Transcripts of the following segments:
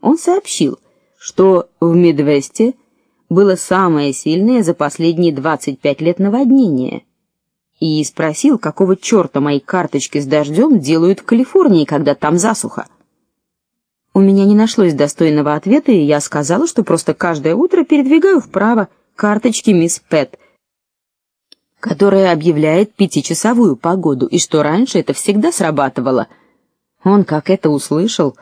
Он сообщил, что в Мидвесте было самое сильное за последние 25 лет наводнение. И спросил, какого чёрта мои карточки с дождем делают в Калифорнии, когда там засуха. У меня не нашлось достойного ответа, и я сказала, что просто каждое утро передвигаю вправо карточки мисс Пэт, которая объявляет пятичасовую погоду, и что раньше это всегда срабатывало. Он, как это услышал,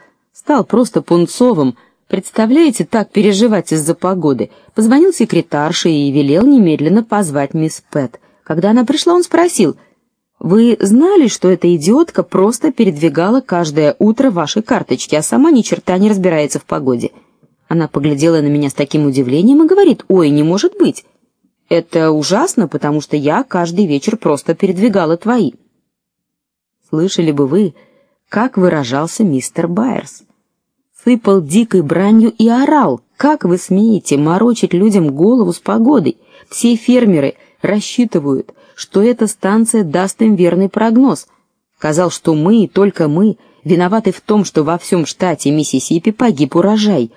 стал просто пунцовым. Представляете, так переживать из-за погоды. Позвонил секретарше и велел немедленно позвать мисс Пэт. Когда она пришла, он спросил: "Вы знали, что эта идиотка просто передвигала каждое утро ваши карточки, а сама ни черта не разбирается в погоде?" Она поглядела на меня с таким удивлением и говорит: "Ой, не может быть. Это ужасно, потому что я каждый вечер просто передвигала твои". Слышали бы вы, как выражался мистер Байерс? Сыпал дикой бранью и орал: "Как вы смеете морочить людям голову с погодой? Все фермеры рассчитывают, что эта станция даст им верный прогноз. Сказал, что мы, только мы, виноваты в том, что во всем штате Миссисипи погиб урожай.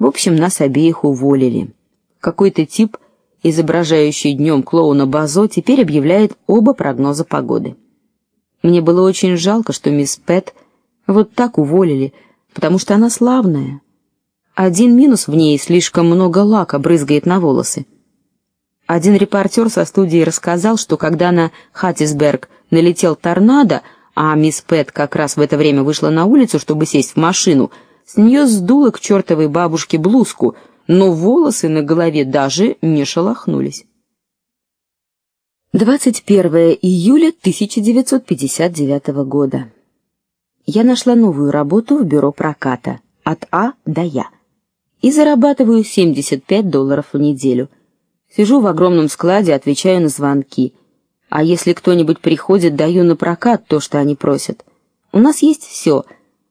В общем, нас обеих уволили. Какой-то тип, изображающий днем клоуна Базо, теперь объявляет оба прогноза погоды. Мне было очень жалко, что мисс Пэт вот так уволили, потому что она славная. Один минус в ней слишком много лака брызгает на волосы. Один репортер со студии рассказал, что когда на Хаттисберг налетел торнадо, а мисс Пэт как раз в это время вышла на улицу, чтобы сесть в машину, с нее сдуло к чертовой бабушке блузку, но волосы на голове даже не шелохнулись. 21 июля 1959 года. Я нашла новую работу в бюро проката от А до Я и зарабатываю 75 долларов в неделю. Сижу в огромном складе, отвечаю на звонки. А если кто-нибудь приходит, даю на прокат то, что они просят. У нас есть все: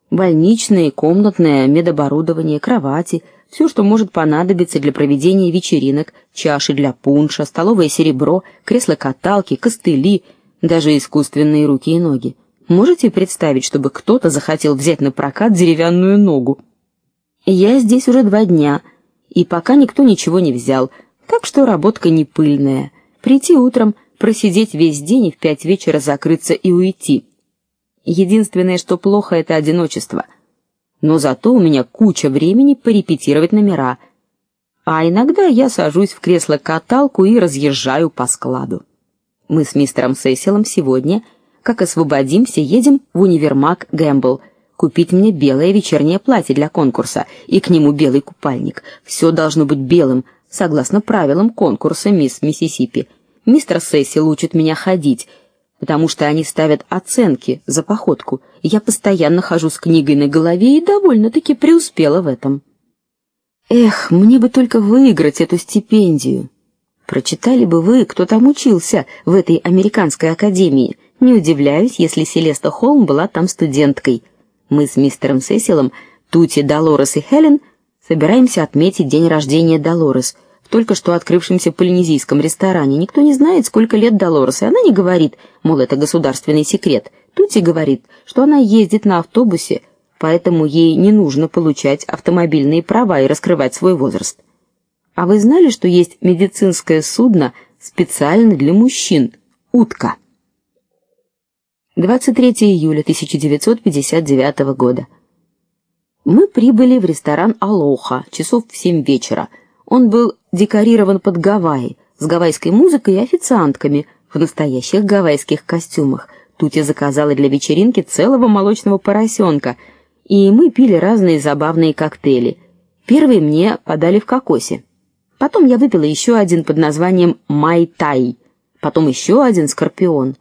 больничное, комнатное, медоборудование, кровати, все, что может понадобиться для проведения вечеринок, чаши для пунша, столовое серебро, кресла-каталки, костыли, даже искусственные руки и ноги. Можете представить, чтобы кто-то захотел взять на прокат деревянную ногу? Я здесь уже два дня, и пока никто ничего не взял. Так что работка не пыльная. Прийти утром, просидеть весь день и в пять вечера закрыться и уйти. Единственное, что плохо это одиночество. Но зато у меня куча времени порепетировать номера. А иногда я сажусь в кресло-каталку и разъезжаю по складу. Мы с мистером Сесилом сегодня, как освободимся, едем в универмаг Гэмбл купить мне белое вечернее платье для конкурса и к нему белый купальник. Все должно быть белым, согласно правилам конкурса Мисс Миссисипи. Мистер Сесил учит меня ходить, потому что они ставят оценки за походку. Я постоянно хожу с книгой на голове и довольно-таки преуспела в этом. Эх, мне бы только выиграть эту стипендию. Прочитали бы вы, кто там учился в этой американской академии. Не удивляюсь, если Селеста Холм была там студенткой. Мы с мистером Сесилом, Тути, Долорес и Хелен собираемся отметить день рождения Долорес в только что открывшемся полинезийском ресторане. Никто не знает, сколько лет Долорес, и она не говорит, мол, это государственный секрет. Тути говорит, что она ездит на автобусе, поэтому ей не нужно получать автомобильные права и раскрывать свой возраст. А вы знали, что есть медицинское судно специально для мужчин утка? 23 июля 1959 года. Мы прибыли в ресторан Алоха часов в семь вечера. Он был декорирован под Гавайи, с гавайской музыкой и официантками в настоящих гавайских костюмах. Тут я заказала для вечеринки целого молочного поросенка, и мы пили разные забавные коктейли. Первый мне подали в кокосе. Потом я выпила еще один под названием Май-тай, потом еще один скорпион.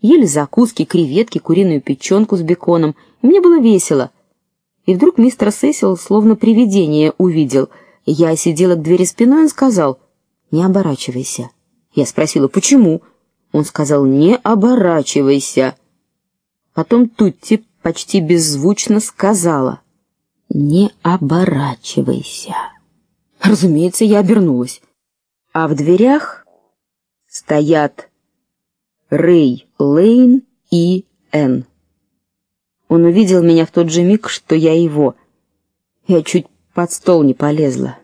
Ели закуски, креветки, куриную печенку с беконом. И мне было весело. И вдруг мистер Сесил словно привидение увидел — я сидела к двери спиной, он сказал: "Не оборачивайся". Я спросила: "Почему?" Он сказал: "Не оборачивайся". Потом Тутти почти беззвучно сказала: "Не оборачивайся". Разумеется, я обернулась. А в дверях стоят Рэй Лейн и Н. Он увидел меня в тот же миг, что я его. Я чуть под стол не полезла.